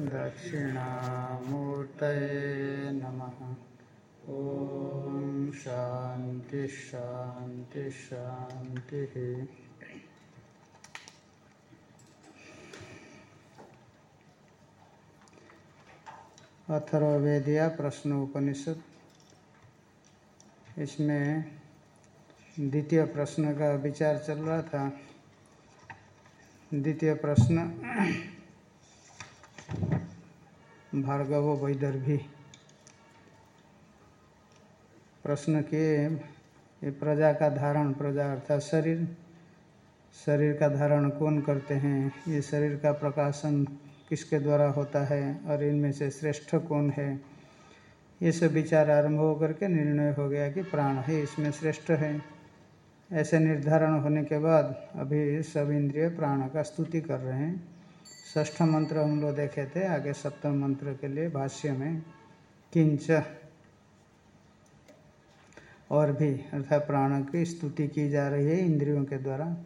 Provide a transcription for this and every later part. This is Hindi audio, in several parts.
दक्षिणामूर्तये नमः। ॐ शान्ति शान्ति शान्तिः। अथर्वेदिया प्रश्न उपनिषद इसमें द्वितीय प्रश्न का विचार चल रहा था। द्वितीय प्रश्न, भार्गव वैदर्भी। प्रश्न किए ये प्रजा का धारण, प्रजा अर्थात शरीर। शरीर का धारण कौन करते हैं? ये शरीर का प्रकाशन किसके द्वारा होता है? और इनमें से श्रेष्ठ कौन है? ये सब विचार आरंभ होकर के निर्णय हो गया कि प्राण है, इसमें श्रेष्ठ है। ऐसे निर्धारण होने के बाद अभी सब इंद्रिय प्राण का स्तुति कर रहे हैं। ष्ठ मंत्र हम लोग देखे थे, आगे सप्तम मंत्र के लिए भाष्य में, किंच। और भी, अर्थात प्राण की स्तुति की जा रही है इंद्रियों के द्वारा।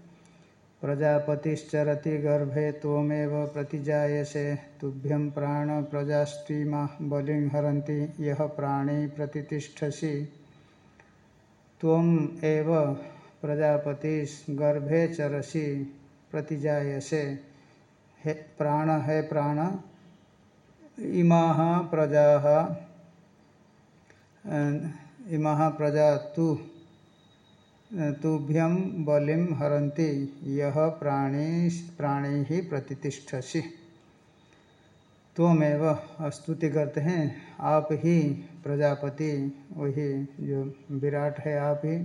प्रजापतिश्चरति गर्भे त्वमेव प्रतिजायसे, तुभ्यं प्राण प्रजास्त्रीमा बलिं हरन्ति यह प्राणी प्रतिष्ठसी त्वम एव प्रजापतिर्गर्भे चरसी प्रतिजायसे। हे प्राण, है प्राण इमा प्रजा इमा प्रजा तु तुभ्यम बलिम हरन्ति यह प्राणी प्राणी ही प्रतिष्ठसी त्वमेव स्तुति करते हैं, आप ही प्रजापति, वही जो विराट है आप ही।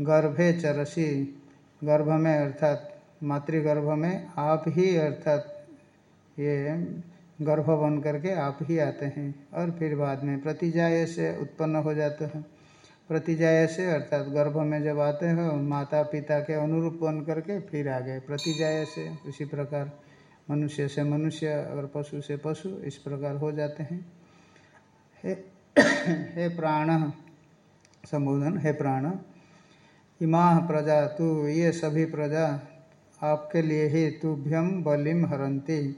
गर्भे चरसी गर्भ में अर्थात मातृगर्भ में आप ही अर्थात ये गर्भ बन करके आप ही आते हैं और फिर बाद में प्रतिजाय से उत्पन्न हो जाते हैं। प्रतिजाय से अर्थात गर्भ में जब आते हैं माता पिता के अनुरूप बन करके फिर आ गए प्रतिजाय से उसी प्रकार मनुष्य से मनुष्य अगर पशु से पशु इस प्रकार हो जाते हैं। हे, हे प्राण संबोधन हे प्राण इमा प्रजा, तू ये सभी प्रजा आपके लिए ही तुभ्यम बलिम हरंती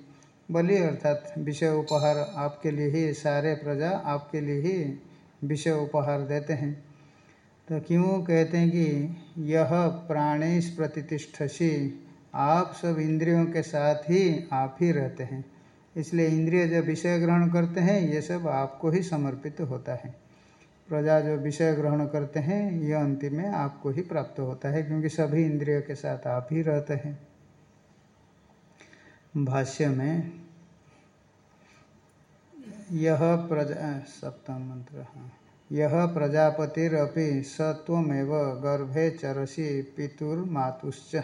बलि अर्थात विषय उपहार आपके लिए ही, सारे प्रजा आपके लिए ही विषय उपहार देते हैं। तो क्यों कहते हैं कि यह प्राणेश प्रतिष्ठसी आप सब इंद्रियों के साथ ही आप ही रहते हैं। इसलिए इंद्रिय जब विषय ग्रहण करते हैं, ये सब आपको ही समर्पित होता है। प्रजा जो विषय ग्रहण करते हैं, यह अंतिम में आपको ही प्राप्त होता है, क्योंकि सभी इंद्रियों के साथ आप ही रहते हैं। भाष्य में, यह प्रजा सप्तम मंत्र हाँ। यह प्रजापतिरपि सत्वमेव गर्भे चरसी पितुर्मातुश्च।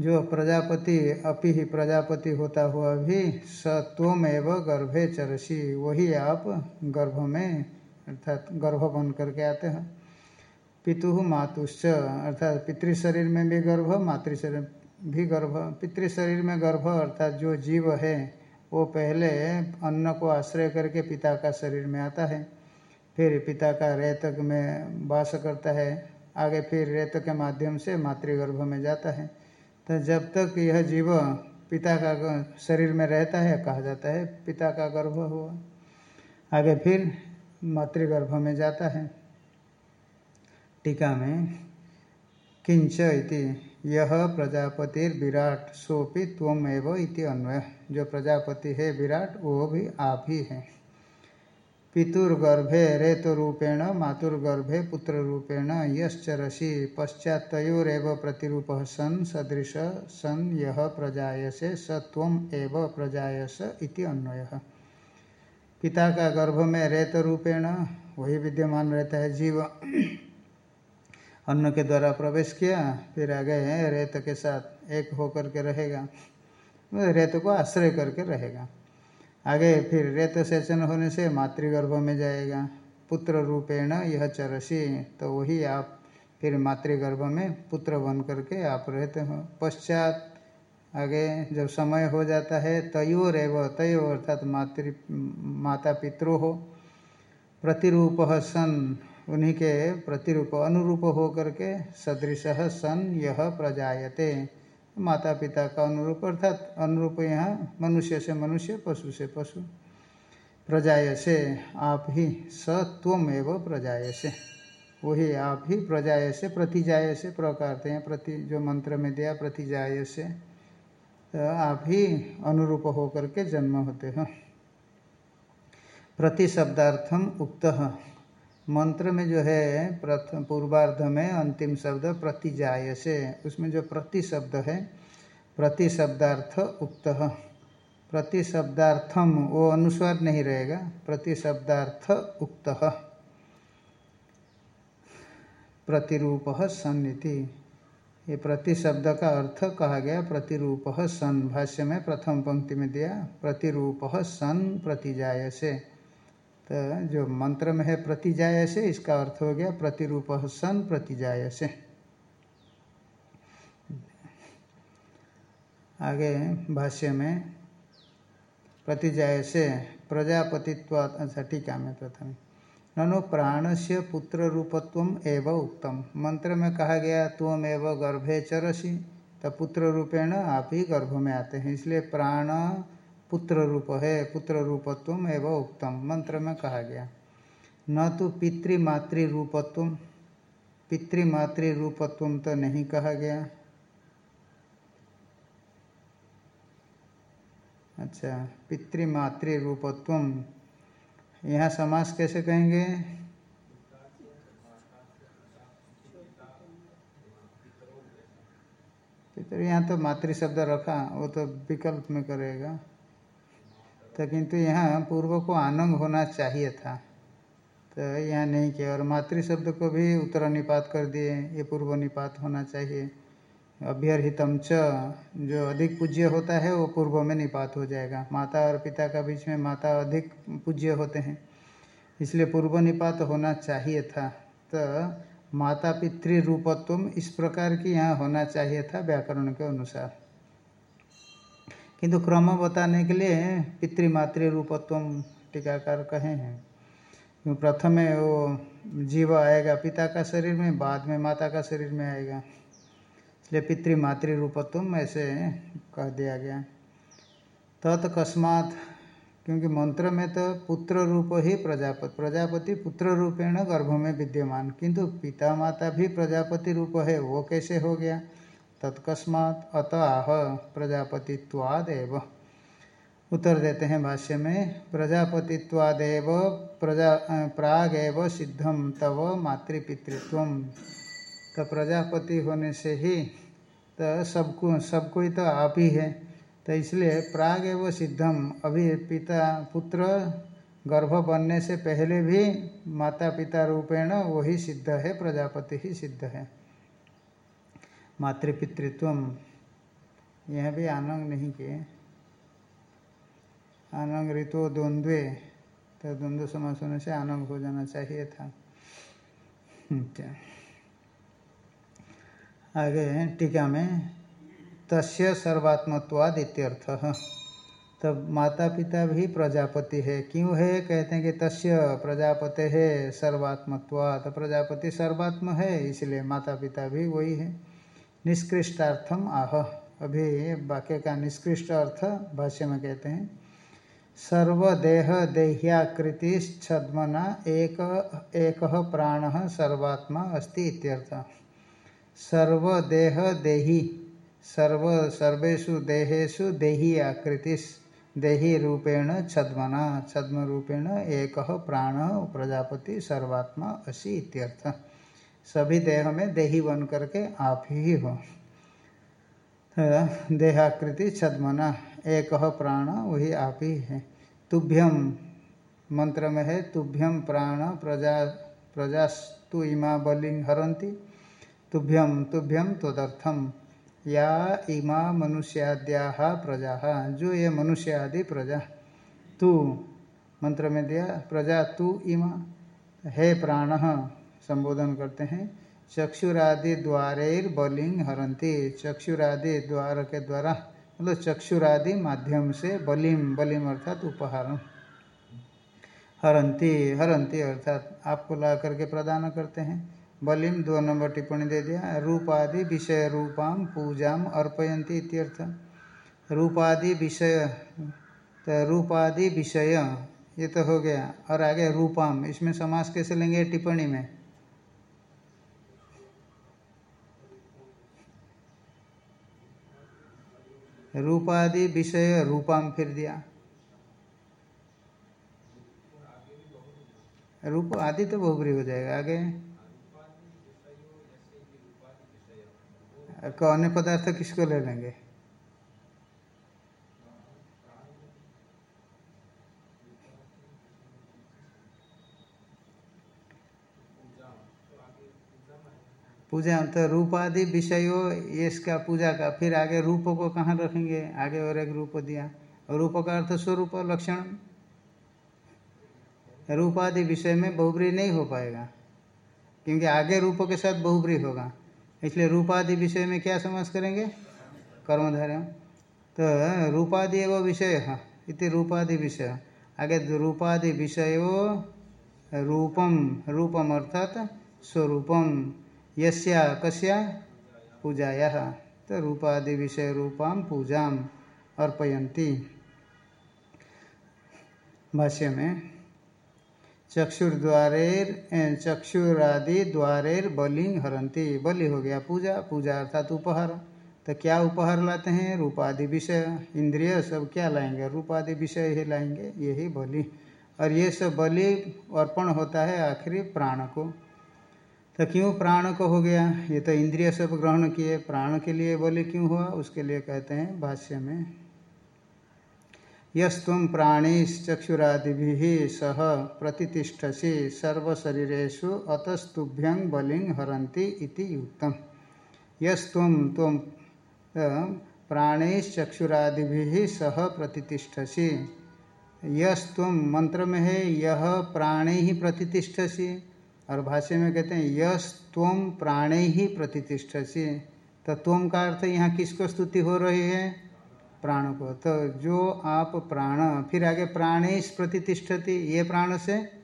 जो प्रजापति, अपि ही प्रजापति होता हुआ भी सत्वमेव गर्भे चरसी, वही आप गर्भ में अर्थात गर्भ बन करके आते हैं। पितु मातुश्च, अर्थात पितृ शरीर में भी गर्भ, मातृ शरीर भी गर्भ। पितृ शरीर में गर्भ, अर्थात जो जीव है, वो पहले अन्न को आश्रय करके पिता का शरीर में आता है। फिर पिता का रेतक में वास करता है। आगे फिर रेत के माध्यम से मातृगर्भ में जाता है। तो जब तक यह जीव पिता का शरीर में रहता है, कहा जाता है, पिता का गर्भ हुआ। आगे फिर मातृगर्भ में जाता है। टीका में, किंच इति यह प्रजापतिर्विराट सोपि त्वमेव इति अन्वय। जो प्रजापति है, विराट, वो भी आप ही हैं। पितुर्गर्भे रेतरूपेण, मातुर्गर्भे पुत्ररूपेण यश्चरसी पश्चात तयोरव प्रतिरूप सन सदृश, सन यह प्रजायसे, स त्वम एव प्रजायस इति अन्वय। पिता का गर्भ में रेत रूपेण वही विद्यमान रहता है, जीव। अन्न के द्वारा प्रवेश किया, फिर आ गए हैं, रेत के साथ एक होकर के रहेगा। रेत को आश्रय करके रहेगा। आगे फिर रेत सेचन होने से मातृगर्भ में जाएगा। पुत्र रूपेण यह चरसी तो वही आप फिर मातृगर्भ में पुत्र बन करके आप रहते हो। पश्चात आगे जब समय हो जाता है तयोर एव तयो अर्थात मातृ माता पितृ हो। प्रतिरूप सन, उन्हीं के प्रतिरूप अनुरूप हो करके सदृश सन यह प्रजायते। माता पिता का अनुरूप अर्थात अनुरूप यहाँ मनुष्य से मनुष्य, पशु से पशु। प्रजाय से आप ही सत्वम एवं प्रजाय से वही आप ही प्रजाय से प्रतिजाय से प्रकारते हैं प्रति, जो मंत्र में दिया प्रतिजाय से आप ही अनुरूप होकर के जन्म होते हो। प्रतिशब्दार्थम उक्त। मंत्र में जो है प्रथम पूर्वार्ध में अंतिम शब्द प्रतिजाय से उसमें जो प्रति शब्द है, प्रतिशब्दार्थ उक्त। प्रतिशब्दार्थम, वो अनुस्वार नहीं रहेगा। प्रतिशब्दार्थ उक्त। प्रतिरूप सन्निधि ये प्रतिशब्द का अर्थ कहा गया प्रतिरूप सन। भाष्य में प्रथम पंक्ति में दिया, प्रतिरूप सन प्रतिजाय से तो जो मंत्र में है प्रतिजाय से इसका अर्थ हो गया प्रतिरूप सन प्रतिजाय से आगे भाष्य में प्रतिजाय से प्रजापतित्व अच्छा टीका में प्रथम। ननु प्राण से पुत्र रूपत्व एवं उत्तम मंत्र में कहा गया तुम एवं गर्भे चरसी। तो पुत्र रूपेण आप ही गर्भ में आते हैं, इसलिए प्राण पुत्र रूप है पुत्र रूपत्व एवं उत्तम मंत्र में कहा गया। न तो पितृमातृ रूपत्व पितृमातृ रूपत्व तो नहीं कहा गया। अच्छा पितृमातृ रूपत्व यहाँ समास कैसे कहेंगे? पितृ यहाँ तो मातृ शब्द रखा, वो तो विकल्प में करेगा। तो किंतु यहाँ पूर्व को आनंद होना चाहिए था। तो यहाँ नहीं किया, और मातृ शब्द को भी उत्तर निपात कर दिए, ये पूर्व निपात होना चाहिए। अभ्यर्तम च। जो अधिक पूज्य होता है, वो पूर्व में निपात हो जाएगा। माता और पिता का बीच में माता अधिक पूज्य होते हैं। इसलिए पूर्व निपात होना चाहिए था। तो माता पितृ रूपत्व इस प्रकार की यहाँ होना चाहिए था व्याकरण के अनुसार। किंतु क्रम बताने के लिए पितृमातृ रूपत्व टीकाकार कहे हैं। प्रथम वो जीव आएगा पिता का शरीर में, बाद में माता का शरीर में आएगा। इसलिए पितृमातृ रूपत्व ऐसे कह दिया गया। तत्कस्मात क्योंकि मंत्र में तो पुत्र रूप ही प्रजापति प्रजापति पुत्र रूपेण गर्भ में विद्यमान, किंतु पिता माता भी प्रजापति रूप है, वो कैसे हो गया? तत्कस्मात् अत आह प्रजापतित्वादेव। उत्तर देते हैं भाष्य में, प्रजापतित्वादेव, प्रजा, प्रागेव सिद्धम तव मातृपितृत्व तो प्रजापति होने से ही तो सबको सबको ही तो आप ही है। तो इसलिए प्राग एवं सिद्धम, अभी पिता पुत्र गर्भ बनने से पहले भी माता पिता रूपेण वही सिद्ध है, प्रजापति ही सिद्ध है। मातृपितृत्व यह भी आनंग नहीं किए। आनंग ऋतु द्वंद्वे तो द्वंद्व समास होने से आनंग हो जाना चाहिए था। अच्छा। आगे टीका में, तस्य सर्वात्मत्वाद इत्यर्थ तब माता पिता भी प्रजापति है। क्यों है? कहते हैं कि तस्य प्रजापति है सर्वात्मत्वाद प्रजापति सर्वात्म है, इसलिए माता पिता भी वही है। निष्कृष्टार्थम आह। अभी वाक्य का निष्कृष्ट अर्थ भाष्य में कहते हैं, सर्वदेह देह्याकृति छद्मना एक एक प्राण सर्वात्मा अस्ति इत्यर्थ। सर्वदेह देही सर्व सर्वेशु देहेशु देही आकृति देही रूपेण छद्मना, छद्म रूपेण एक प्राण, प्रजापति, सर्वात्मा, असी इत्यर्थ। सभी देह में देही बन करके आप ही हो। देहाकृति, छदमना, एक प्राण, वही आप ही है। तुभ्यम, मंत्र में है, तुभ्यम प्राण, प्रजा, प्रजास्तु इमा बलिंग हरंती तुभ्यम तुभ्यम तदर्थम या इमा मनुष्याद्या प्रजा जो ये मनुष्य आदि प्रजा। तू, मंत्र में दिया, प्रजा तू इमा। हे प्राण, संबोधन करते हैं। चक्षुरादि द्वारेर बलिंग हरंती चक्षुरादि द्वार के द्वारा मतलब चक्षुरादि माध्यम से बलिम बलिम अर्थात उपहार। हरंती हरंती अर्थात आपको ला करके प्रदान करते हैं। बलिम दो नंबर टिप्पणी दे दिया। रूपादि विषय रूपाम पूजाम अर्पयंती इत्यर्थ। रूपादि विषय तो रूपादि विषय, ये तो हो गया। और आगे रूपाम इसमें समास कैसे लेंगे टिप्पणी में? रूपादि विषय रूपाम फिर दिया। रूप आदि तो बहुबरी हो जाएगा। आगे अन्य पदार्थ किसको ले लेंगे? पूजा तो रूप आदि विषयों इसका पूजा का, फिर आगे रूप को कहाँ रखेंगे? आगे और एक रूप दिया। और रूप का अर्थ स्वरूप लक्षण? रूप आदि विषय में बहुब्री नहीं हो पाएगा, क्योंकि आगे रूप के साथ बहुब्री होगा। इसलिए रूपादि विषय में क्या समझ करेंगे? कर्मधारय तो रूपादि एवं विषय इति रूपादि विषय। आगे रूपादि विषय रूपम रूपम अर्थात स्वरूपम। यस्या कस्या पूजाया। तो रूपादि विषय रूपाम पूजाम अर्पयंती भाष्य में चक्षुर्द्वारेर चक्षुरादि द्वारेर बलिंग हरंती बलि हो गया पूजा। पूजा अर्थात उपहार। तो क्या उपहार लाते हैं? रूपादि विषय। इंद्रिय सब क्या लाएँगे? रूपादि विषय ही लाएँगे। यही बलि। और ये सब बलि अर्पण होता है आखिरी प्राण को। तो क्यों प्राण को हो गया? ये तो इंद्रिय सब ग्रहण किए। प्राण के लिए बलि क्यों हुआ? उसके लिए कहते हैं भाष्य में। यस्व प्राणीश्चक्षुरादि सह प्रतिष्ठसी सर्वशरीरेशु अतस्तुभ्यं बलिंग हरंती इति युक्तम। यस्व तुम प्राणैश्चक्षुरादि सह प्रतिष्ठसी यस्व मंत्र में है यह प्राणे ही प्रतिष्ठसी और भाष्य में कहते हैं यस तुम प्राणे ही प्रतिष्ठसी तो तुम का अर्थ यहाँ किसको स्तुति हो रही है? प्राण को। तो जो आप प्राण, फिर आगे प्राणेश प्रतिष्ठती ये प्राण से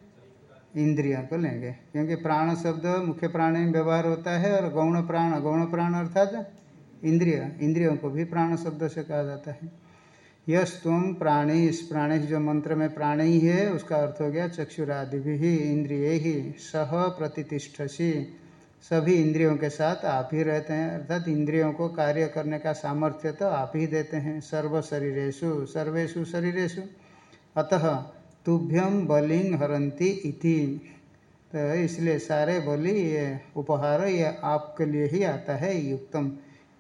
इंद्रिया को लेंगे। क्योंकि प्राण शब्द मुख्य प्राण में व्यवहार होता है और गौण प्राण गौण प्राण अर्थात इंद्रिय, इंद्रियों को भी प्राण शब्द से कहा जाता है। यश तुम प्राणेश प्राणेश जो मंत्र में प्राण ही है, उसका अर्थ हो गया चक्षुरादि भी इंद्रिय ही, सह प्रतिष्ठसी सभी इंद्रियों के साथ आप ही रहते हैं, अर्थात इंद्रियों को कार्य करने का सामर्थ्य तो आप ही देते हैं, सर्व शरीरेशु सर्वेशु शरीरेशु अतः तुभ्यम बलिंग हरंती इति। तो इसलिए सारे बलि, ये उपहार, ये आपके लिए ही आता है युक्तम।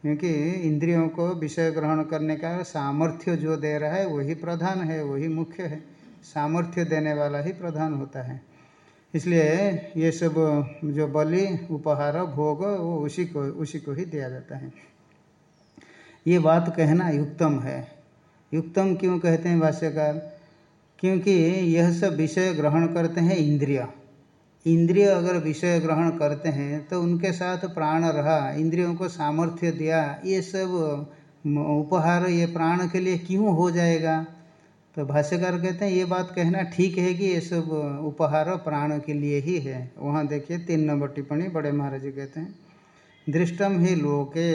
क्योंकि इंद्रियों को विषय ग्रहण करने का सामर्थ्य जो दे रहा है, वही प्रधान है, वही मुख्य है। सामर्थ्य देने वाला ही प्रधान होता है। इसलिए ये सब, जो बलि, उपहार, भोग, वो उसी को उसी को ही दिया जाता है। ये बात कहना युक्तम है। युक्तम क्यों कहते हैं भाष्यकार? क्योंकि यह सब विषय ग्रहण करते हैं इंद्रिय। इंद्रिय अगर विषय ग्रहण करते हैं तो उनके साथ प्राण रहा, इंद्रियों को सामर्थ्य दिया, ये सब उपहार, ये प्राण के लिए क्यों हो जाएगा? तो भाष्यकार कहते हैं, ये बात कहना ठीक है कि ये सब उपहार प्राण के लिए ही है। वहाँ देखिए, तीन नंबर टिप्पणी बड़े महाराज जी कहते हैं, दृष्टम ही लोके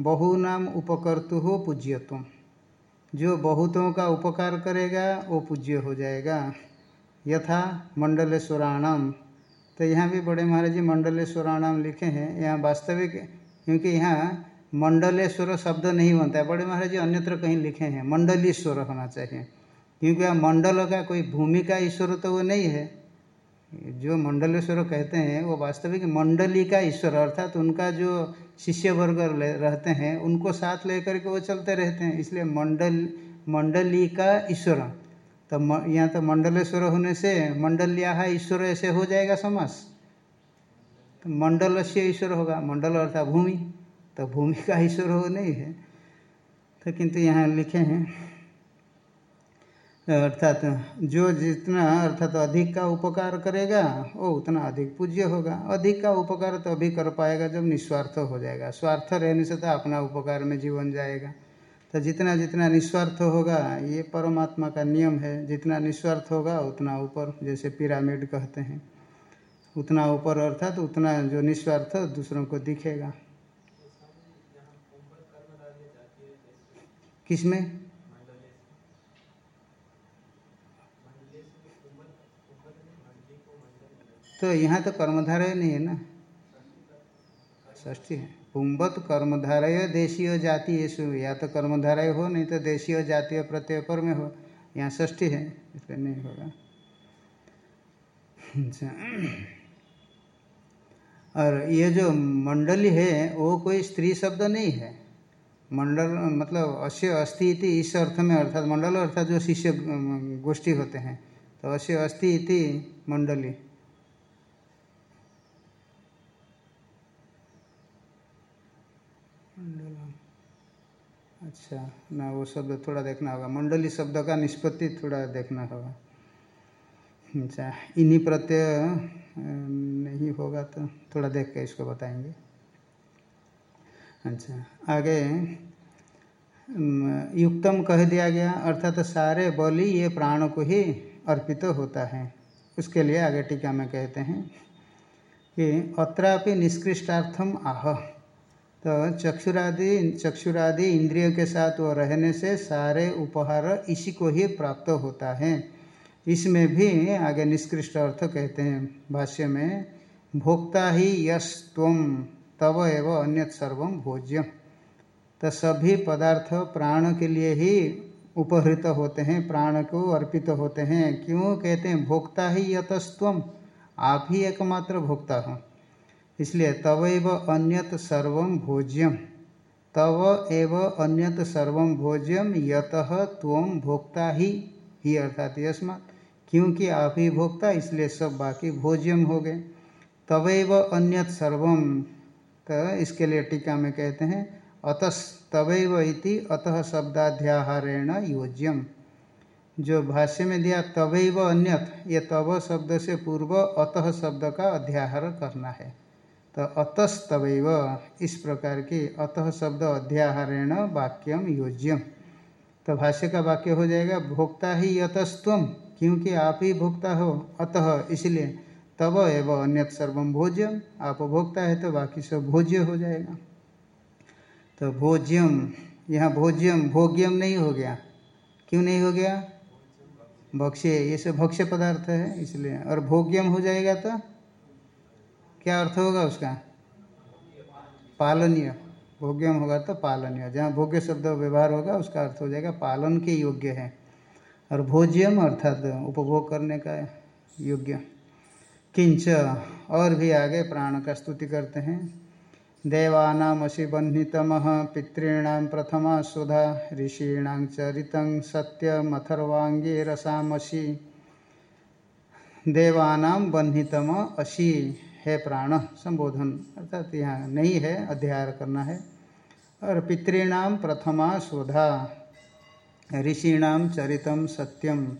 बहुनाम उपकर्तु हो पूज्यत्व जो बहुतों का उपकार करेगा, वो पूज्य हो जाएगा। यथा मंडलेश्वराणाम। तो यहाँ भी बड़े महाराज जी मंडलेश्वराणाम लिखे हैं। यहाँ वास्तविक, क्योंकि यहाँ मंडलेश्वर शब्द नहीं बनता है। बड़े महाराज जी अन्यत्र कहीं लिखे हैं, मंडलीश्वर होना चाहिए। क्योंकि वह मंडल का कोई भूमिका ईश्वर तो वो नहीं है। जो मंडलेश्वर कहते हैं, वो वास्तविक मंडली का ईश्वर, अर्थात तो उनका जो शिष्य वर्ग रहते हैं, उनको साथ लेकर के वो चलते रहते हैं। इसलिए मंडल, मंडली का ईश्वर। तो यहाँ तो मंडलेश्वर होने से मंडलिया ईश्वर ऐसे हो जाएगा समास। तो मंडल से ईश्वर होगा, मंडल अर्थात भूमि। तो भूमि का ईश्वर हो नहीं है। तो किंतु यहाँ लिखे हैं अर्थात जो जितना अर्थात अधिक का उपकार करेगा वो उतना अधिक पूज्य होगा। अधिक का उपकार तो अभी कर पाएगा जब निस्वार्थ हो जाएगा। स्वार्थ रहने से तो अपना उपकार में जीवन जाएगा। तो जितना जितना निस्वार्थ होगा, ये परमात्मा का नियम है। जितना निस्वार्थ होगा, उतना ऊपर, जैसे पिरामिड कहते हैं। उतना ऊपर अर्थात तो उतना जो निस्वार्थ, दूसरों को दिखेगा। किसमें? तो यहाँ तो कर्मधारय नहीं है ना? ष्ठी है। पुम्बत कर्मधारय देशीय जाति ये या तो कर्मधारय हो, नहीं तो देशीय जातीय प्रत्यय पर में हो। यहाँ ष्ठी है, इसलिए नहीं होगा। अच्छा। और ये जो मंडली है, वो कोई स्त्री शब्द नहीं है। मंडल मतलब अश्य अस्थि इति इस अर्थ में, अर्थात मंडल अर्थात जो शिष्य गोष्ठी होते हैं। तो अश्य अस्थि इति मंडली। अच्छा ना वो शब्द थोड़ा देखना होगा। मंडली शब्द का निष्पत्ति थोड़ा देखना होगा। अच्छा इन्हीं प्रत्यय नहीं होगा तो थोड़ा देख के इसको बताएँगे। अच्छा आगे युक्तम कह दिया गया, अर्थात तो सारे बलि ये प्राण को ही अर्पित तो होता है। उसके लिए आगे टीका में कहते हैं कि, अत्रापि निष्कृष्टार्थम आह। तो चक्षुरादि चक्षुरादि इंद्रियों के साथ वो रहने से सारे उपहार इसी को ही प्राप्त होता है। इसमें भी आगे निष्कृष्ट अर्थ कहते हैं भाष्य में, भोक्ता ही यश तम तव एवं अन्य सर्व भोज्य तो सभी पदार्थ प्राण के लिए ही उपहृत होते हैं, प्राण को अर्पित होते हैं। क्यों कहते हैं, भोक्ता ही यतस्तम आप ही एकमात्र भोक्ता हो। इसलिए तव एव अन्यत सर्व भोज्यम। तव एव अन्यत सर्व भोज्यम, यत त्वम भोक्ता ही। ही अर्थात यस्मात्। क्योंकि आप ही भोक्ता, इसलिए सब बाकी भोज्यम हो गए। तवैव अन्यत सर्वम तो इसके लिए टीका में कहते हैं अतस तवैव इति अतः शब्दाध्याहारेण योज्यम। जो भाष्य में दिया तवैव अन्यत, ये तव शब्द से पूर्व अतः शब्द का अध्याहार करना है। तो अतस तवैव इस प्रकार की अतः शब्द अध्याहारेण वाक्यम योज्यम तो भाष्य का वाक्य हो जाएगा, भोक्ता ही यतस्व क्योंकि आप ही भोक्ता हो। अतः इसलिए तब एवं अन्यत सर्वम भोज्यम आप भोक्ता है तो बाकी सब भोज्य हो जाएगा। तो भोज्यम यहाँ भोज्यम भोग्यम नहीं हो गया। क्यों नहीं हो गया? भक्ष्य, ये सब भक्ष्य पदार्थ है, इसलिए। और भोग्यम हो जाएगा तो क्या अर्थ होगा उसका? पालनीय। भोग्यम होगा तो पालनीय। जहाँ भोग्य शब्द व्यवहार होगा, उसका अर्थ हो जाएगा पालन के योग्य है। और भोज्यम अर्थात उपभोग करने का योग्य। किंच और भी आगे प्राण का स्तुति करते हैं। देवानामसि बह्नितम पितॄणां प्रथमा सुधा, ऋषीण चरित सत्यमथर्वांगे रसामसि। देवानाम बह्नितम अशी। है प्राण संबोधन, अर्थात यहाँ नहीं है, अध्याय करना है। और पितॄणाम प्रथमा सुधा, ऋषीणाम चरितम सत्यम,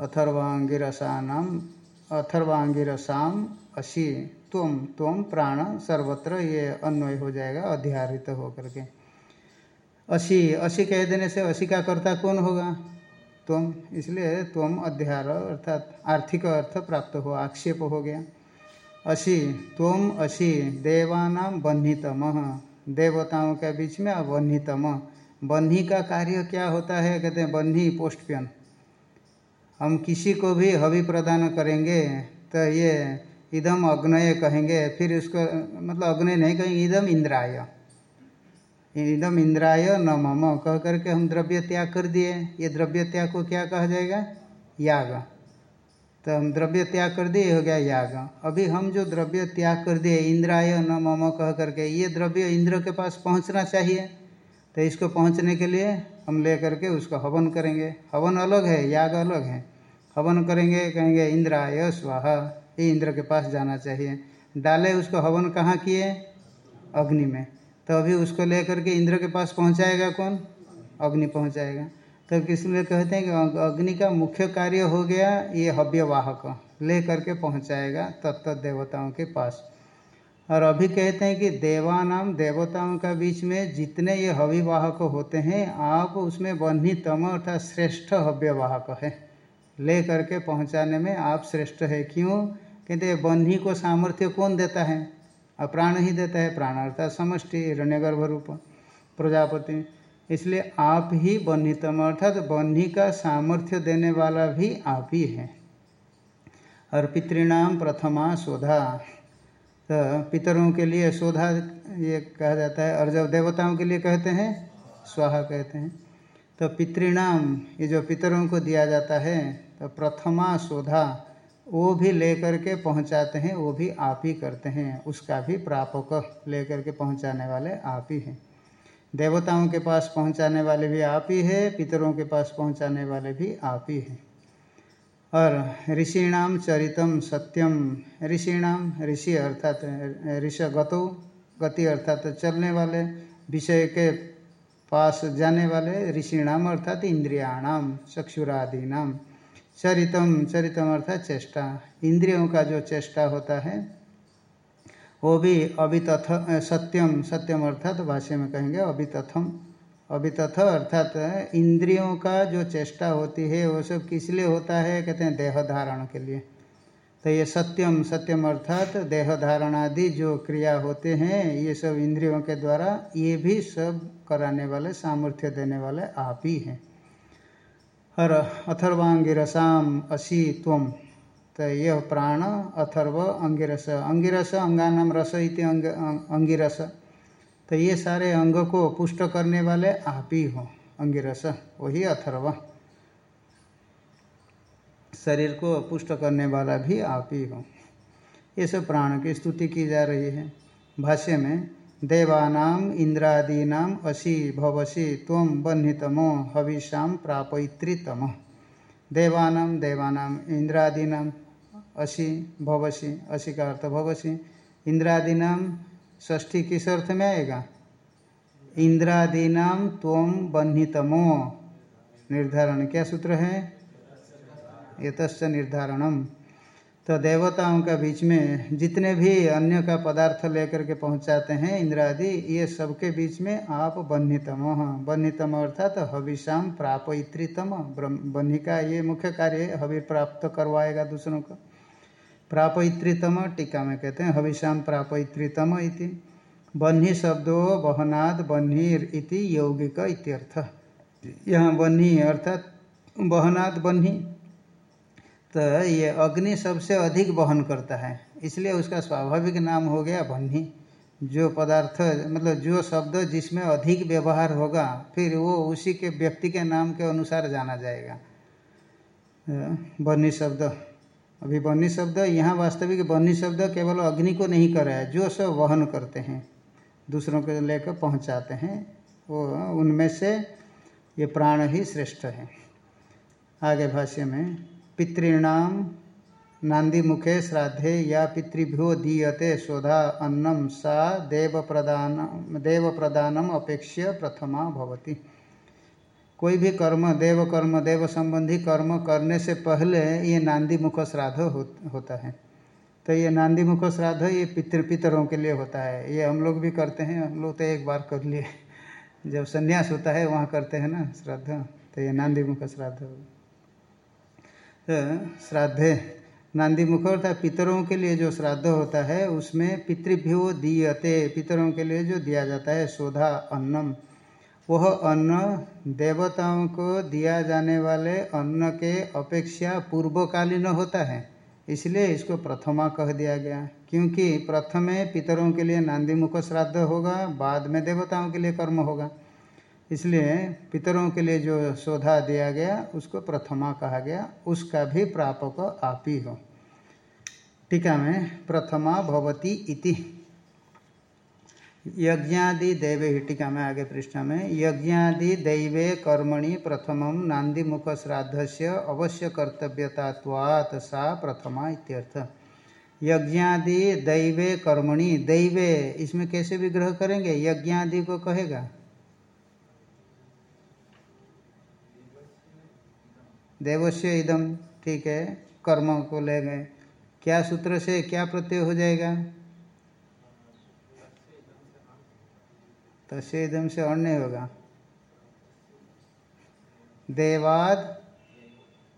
अथर्वांगिरसानाम, अथर्वांगिरसाम अशी तुम तुम प्राण सर्वत्र ये अन्वय हो जाएगा अध्यारित होकर के। असी असी कह देने से असी का कर्ता कौन होगा? तुम इसलिए तुम अध्यार अर्थात आर्थिक अर्थ प्राप्त हो, आक्षेप हो गया। अशी तुम अशी देवानाम बन्हीतम। देवताओं के बीच में अबन्हीतम। बन्ही का कार्य क्या होता है? कहते हैं, बन्ही पोस्टपियन हम किसी को भी हवि प्रदान करेंगे तो ये इदम अग्नय कहेंगे, फिर उसको मतलब अग्नय नहीं कहेंगे, इदम इंद्राय। इदम इंद्राय न मम कह करके हम द्रव्य त्याग कर दिए। ये द्रव्य त्याग को क्या कहा जाएगा? याग। तो हम द्रव्य त्याग कर दिए, हो गया याग। अभी हम जो द्रव्य त्याग कर दिए, इंद्राय न मम कह करके, ये द्रव्य इंद्र के पास पहुँचना चाहिए। तो इसको पहुँचने के लिए हम ले करके उसका हवन करेंगे। हवन अलग है, याग अलग है। हवन करेंगे, कहेंगे, इंद्राय स्वाहा, ये इंद्र के पास जाना चाहिए। डाले उसको हवन कहाँ किए? अग्नि में। तो अभी उसको ले करके इंद्र के पास पहुँचाएगा कौन? अग्नि पहुँचाएगा। तो किसलिए कहते हैं कि अग्नि का मुख्य कार्य हो गया, ये हव्यवाहक ले करके पहुँचाएगा तत्त देवताओं के पास। और अभी कहते हैं कि देवानाम देवताओं का बीच में जितने ये हविवाहक होते हैं, आप उसमें बन्ही तम अर्थात श्रेष्ठ हव्यवाहक है। ले करके पहुँचाने में आप श्रेष्ठ है। क्यों? कहते हैं, बन्ही को सामर्थ्य कौन देता है? और प्राण ही देता है, प्राण अर्थात समष्टि, हिरण्यगर्भ रूप, प्रजापति। इसलिए आप ही बन्हीतम अर्थात बन्ही का सामर्थ्य देने वाला भी आप ही है। और पितृणाम प्रथमा शोधा। तो पितरों के लिए शोधा ये कहा जाता है, और जब देवताओं के लिए कहते हैं, स्वाहा कहते हैं। तो पितृणाम, ये जो पितरों को दिया जाता है तो प्रथमा शोधा, वो भी लेकर के पहुंचाते हैं, वो भी आप ही करते हैं, उसका भी प्रापक लेकर के पहुँचाने वाले आप ही हैं। देवताओं के पास पहुँचाने वाले भी आप ही है, पितरों के पास पहुँचाने वाले भी आप ही हैं। और ऋषिणाम चरितम सत्यम ऋषिणाम ऋषि अर्थात ऋष गतो गति अर्थात चलने वाले, विषय के पास जाने वाले ऋषिणाम अर्थात इंद्रियाणाम चक्षुरादीनाम चरितम चरितम अर्थात चेष्टा। इंद्रियों का जो चेष्टा होता है वो भी अभितथ सत्यम सत्यम अर्थात भाष्य में कहेंगे अभितथम अभितथ अर्थात इंद्रियों का जो चेष्टा होती है, वो सब किस लिए होता है? कहते हैं देह धारण के लिए। तो ये सत्यम सत्यम अर्थात देह धारण आदि जो क्रिया होते हैं, ये सब इंद्रियों के द्वारा, ये भी सब कराने वाले, सामर्थ्य देने वाले आप ही हैं। और अथर्वांगिरसाम असी त्वम। तो यह प्राण अथर्व अंगिरस। अंगिरस, अंगानाम रस इति अंग, अंगिरस। तो ये सारे अंग को पुष्ट करने वाले आप ही हो, अंगिरस, वही अथर्व। शरीर को पुष्ट करने वाला भी आप ही हो। ये सब प्राण की स्तुति की जा रही है। भाष्य में, देवानाम इंद्रादीनाम असी भवसी तम बन्हीतमो हविषा प्रापयित्रीतम। देवानाम देवानाम, इंद्रादीनाम असी भवसी असी का अर्थ भवसी इंद्रादीनाम ष्ठी किस अर्थ में आएगा? इंद्रादीनाम तम बन्हीतमो। निर्धारण क्या सूत्र है? यतश्च निर्धारणम। तो देवताओं का बीच में जितने भी अन्य का पदार्थ लेकर के पहुंचाते हैं इंद्रादि, ये सबके बीच में आप बन्हीतम बन्हीतम अर्थात तो हविषाम प्रापयित्रीतम। बन्ही का ये मुख्य कार्य हवि प्राप्त करवाएगा दूसरों को। प्रापयित्रीतम टीका में कहते हैं हविषाम प्रापयित्रीतम इति। बन्ही शब्दों बहनाद बन्हीर इति यौगिक इत्यर्थ। यहाँ बन्ही अर्थात बहनाद बन्ही। तो ये अग्नि सबसे अधिक वहन करता है, इसलिए उसका स्वाभाविक नाम हो गया बन्ही। जो पदार्थ मतलब जो शब्द जिसमें अधिक व्यवहार होगा, फिर वो उसी के व्यक्ति के नाम के अनुसार जाना जाएगा। बन्ही शब्द। अभी बन्ही शब्द, यहाँ वास्तविक बन्ही शब्द केवल अग्नि को नहीं कर रहा है, जो सब वहन करते हैं, दूसरों को लेकर पहुँचाते हैं, वो उनमें से ये प्राण ही श्रेष्ठ है। आगे भाष्य में, पितॄणाम नांदी मुखे श्राद्धे, या पितृभ्यो दीयते शोधा अन्नम सा देव प्रदान देव प्रदानम अपेक्ष्य प्रथमा भवति। कोई भी कर्म देव कर्म देव संबंधी कर्म करने से पहले ये नांदी मुख श्राद्ध हो, होता है। तो ये नांदी मुख श्राद्ध ये पितृ पितरों के लिए होता है। ये हम लोग भी करते हैं हम लोग तो एक बार कर लिए। जब संन्यास होता है वहाँ करते हैं ना श्राद्ध तो ये नांदी मुख श्राद्ध तो श्राद्धे नांदी मुख अर्थात पितरों के लिए जो श्राद्ध होता है उसमें पितृभ्यो दीयते पितरों के लिए जो दिया जाता है सोधा अन्नम। वह अन्न देवताओं को दिया जाने वाले अन्न के अपेक्षा पूर्वकालीन होता है। इसलिए इसको प्रथमा कह दिया गया, क्योंकि प्रथमे पितरों के लिए नांदी मुख श्राद्ध होगा, बाद में देवताओं के लिए कर्म होगा। इसलिए पितरों के लिए जो शोधा दिया गया, उसको प्रथमा कहा गया, उसका भी प्रापक आप ही हो। टीका में प्रथमा भवती इति। यज्ञादि दैवे टीका में, आगे पृष्ठ में, यज्ञादि दैवे कर्मणि प्रथम नांदी मुख श्राद्ध से अवश्य कर्तव्यतात्वात् सा प्रथमा इत्यर्थ। यज्ञादि दैवे कर्मणि, दैवे, इसमें कैसे विग्रह करेंगे? यज्ञादि को कहेगा? देवस्य इदम ठीक है, कर्म को ले गए क्या सूत्र से क्या प्रत्यय हो जाएगा? तो से नहीं होगा। देवाद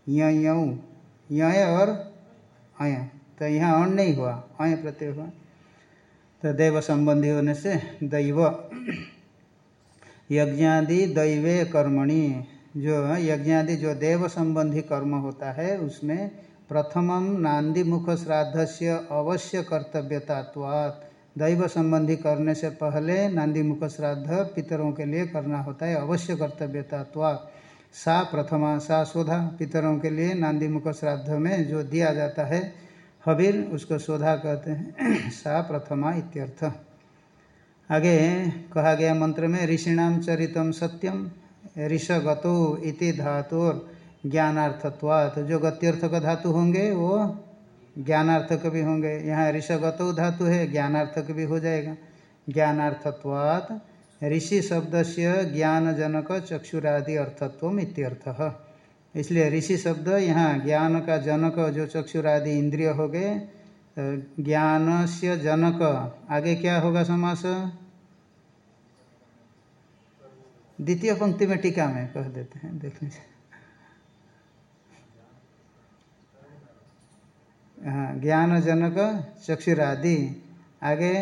य और अय। तो यहाँ अण नहीं हुआ, अय प्रत्यय हुआ। तो देव संबंधी होने से दैव, यज्ञादि दैवे कर्मणि, जो यज्ञादि जो देव संबंधी कर्म होता है, उसमें प्रथमम नांदी मुख श्राद्ध से अवश्य कर्तव्यतात्वात्। दैव संबंधी करने से पहले नांदी मुख श्राद्ध पितरों के लिए करना होता है, अवश्य कर्तव्यतात्वात् सा प्रथमा, सा शोधा, पितरों के लिए नांदी मुख श्राद्ध में जो दिया जाता है, हबीर उसको शोधा कहते हैं। सा प्रथमा इत्यर्थ। आगे कहा गया मंत्र में ऋषिणाम चरितम सत्यम, ऋषगतो इति धातुर ज्ञानार्थत्वात्। जो गत्यर्थ का धातु होंगे, वो ज्ञानार्थक भी होंगे। यहाँ ऋषगतो धातु है, ज्ञानार्थक भी हो जाएगा। ज्ञानार्थत्वात् ऋषि शब्द से ज्ञानजनक चक्षुरादि अर्थत्व इत्यर्थ। इसलिए ऋषि शब्द, यहाँ ज्ञान का जनक जो चक्षुरादि इंद्रिय हो गए ज्ञान से जनक। आगे क्या होगा समास? द्वितीय पंक्ति में टीका में कह देते हैं, देख लीजिए। हाँ ज्ञान जनक चक्षुरादि। आगे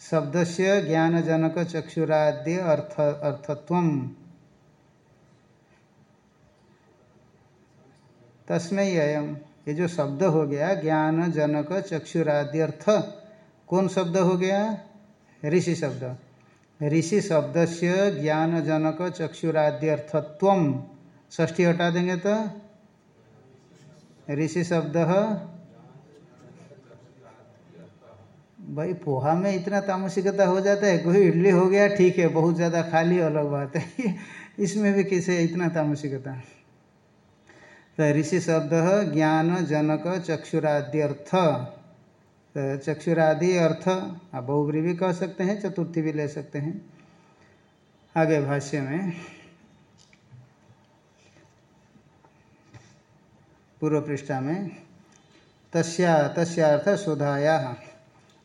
शब्द से ज्ञान जनक चक्षुरादि अर्थ अर्थत्व तस्मय अयम ये जो शब्द हो गया ज्ञान जनक चक्षुराद्यर्थ कौन शब्द हो गया? ऋषि शब्द। ऋषि शब्द से ज्ञान जनक चक्षुराद्यर्थत्व ष्ठी हटा देंगे तो? ऋषि शब्द भाई, पोहा में इतना तामसिकता हो जाता है, कोई इडली हो गया, ठीक है, बहुत ज़्यादा खाली अलग बात है। इसमें भी किसे इतना तामसिकता? तो ऋषि शब्द ज्ञान जनक चक्षुराद्यर्थ। तो चक्षुरादि अर्थ, आप बहुब्री भी कह सकते हैं, चतुर्थी भी ले सकते हैं। आगे भाष्य में पूर्व पृष्ठा में तस्या तस्यार्थ शोधाया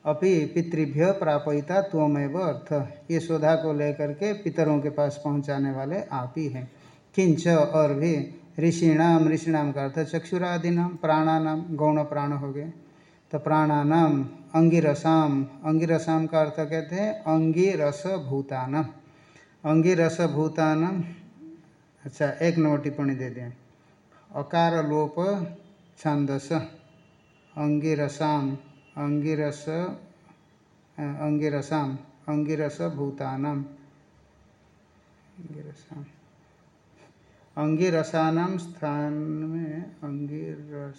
अपि पितृभ्य प्रापयिता त्वमेव अर्थ। ये शोधा को लेकर के पितरों के पास पहुँचाने वाले आप ही हैं। किंच और भी ऋषिणाम ऋषिणाम का अर्थ चक्षुरादिनाम प्राणानाम गौण प्राण हो गए। तो प्राणानाम अंगिरसाम अंगिरसाम का अर्थ कहते हैं अंगिरस भूतानम अंगिरस भूतानम अच्छा एक नंबर टिप्पणी दे दें अकार लोप छंदस, अंगिरसाम, अंगिरस अंगिरसाम अंगिरस भूतानम अंगिरसाम, अंगिरसानाम स्थान में अंगिरस,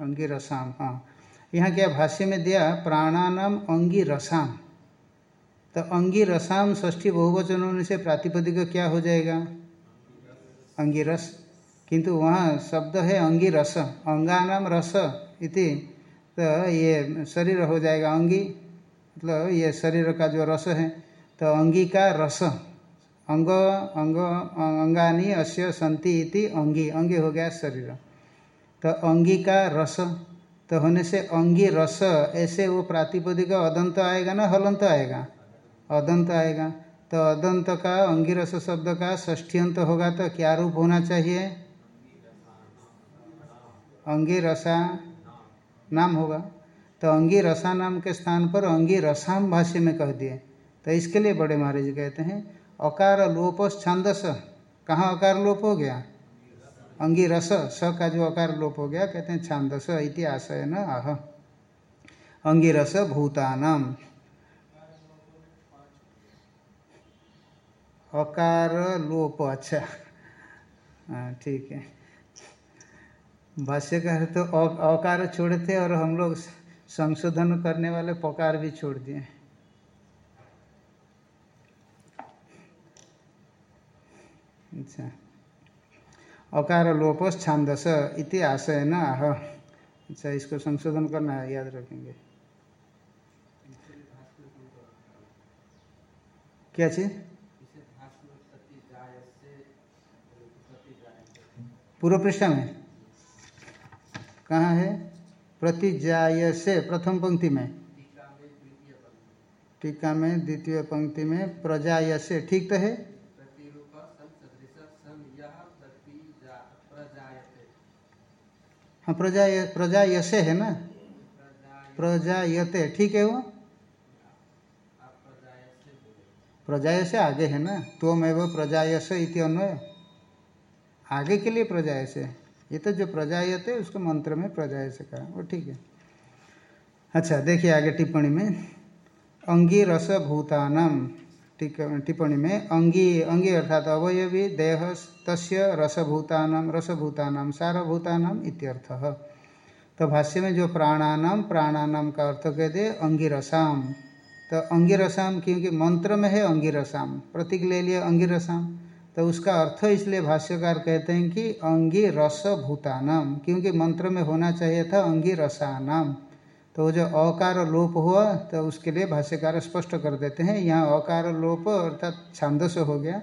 अंगिरसाम हाँ। यहाँ क्या भाष्य में दिया, प्राणानाम अंगिरसाम। तो अंगिरसाम ष्ठी बहुवचन होने से प्रातिपदिक क्या हो जाएगा? अंगिरस। किंतु वहाँ शब्द है अंगिरस अंगानाम रस इति। तो ये शरीर हो जाएगा अंगी मतलब ये शरीर का जो रस है तो अंगी का रस। अंग अंग, अंगानी अश्य संति इति अंगी। अंगी हो गया शरीर। तो अंगी का रस तो होने से अंगी रस, ऐसे वो प्रातिपदिक अदंत आएगा ना, हलंत आएगा? अदंत आएगा। तो अदंत का, अंगी रस शब्द का ष्ठ्यंत होगा तो क्या रूप होना चाहिए? अंगी रसा नाम होगा। तो अंगी रसा नाम के स्थान पर अंगी रसाम भाष्य में कह दिए। तो इसके लिए बड़े महाराज कहते हैं, अकार लोपस छंदस। कहाँ अकार लोप हो गया? अंगी रस स का जो अकार लोप हो गया, कहते हैं छांदस इति आशय न आह। अंगिरस भूतानम। अकार लोप अच्छा। हाँ ठीक है। भाष्य का तो अकार छोड़े थे और हम लोग संशोधन करने वाले पकार भी छोड़ दिए। अच्छा। अकार लोपस छांदस इति आशय न आह। अच्छा इसको संशोधन करना है, याद रखेंगे। क्या चीज़? पूर्व पृष्ठ में। कहाँ है? प्रतिजाय से, प्रथम पंक्ति में। टीका में द्वितीय पंक्ति में प्रजा से, ठीक तो है? हाँ प्रजा प्रजा यसे है ना? प्रजा यते ठीक है वो? प्रजाय से आगे है ना? त्वमेव प्रजाय से इति अन्वय। आगे के लिए प्रजाय से। ये तो जो प्रजायते उसको मंत्र में प्रजाय से कहा। वो ठीक है। अच्छा देखिए आगे टिप्पणी में। अंगी रस भूतानम टिप्पणी में। अंगी अंगी अर्थात अवयवी, देह, तस्य, रसभूतानम रसभूतानम, सारभूतानम इत्यर्थ। तो भाष्य में जो प्राणानाम प्राणानाम का अर्थ कह दे, अंगिरसाम। तो अंगिरसाम क्योंकि मंत्र में है, अंगिरसाम। प्रतीक ले लिया अंगिरसाम। तो उसका अर्थ इसलिए भाष्यकार कहते हैं कि अंगी रस भूतानाम, क्योंकि मंत्र में होना चाहिए था अंगी रसानाम। तो जो अकार लोप हुआ तो उसके लिए भाष्यकार स्पष्ट कर देते हैं, यहाँ अकार लोप अर्थात छांदस हो गया।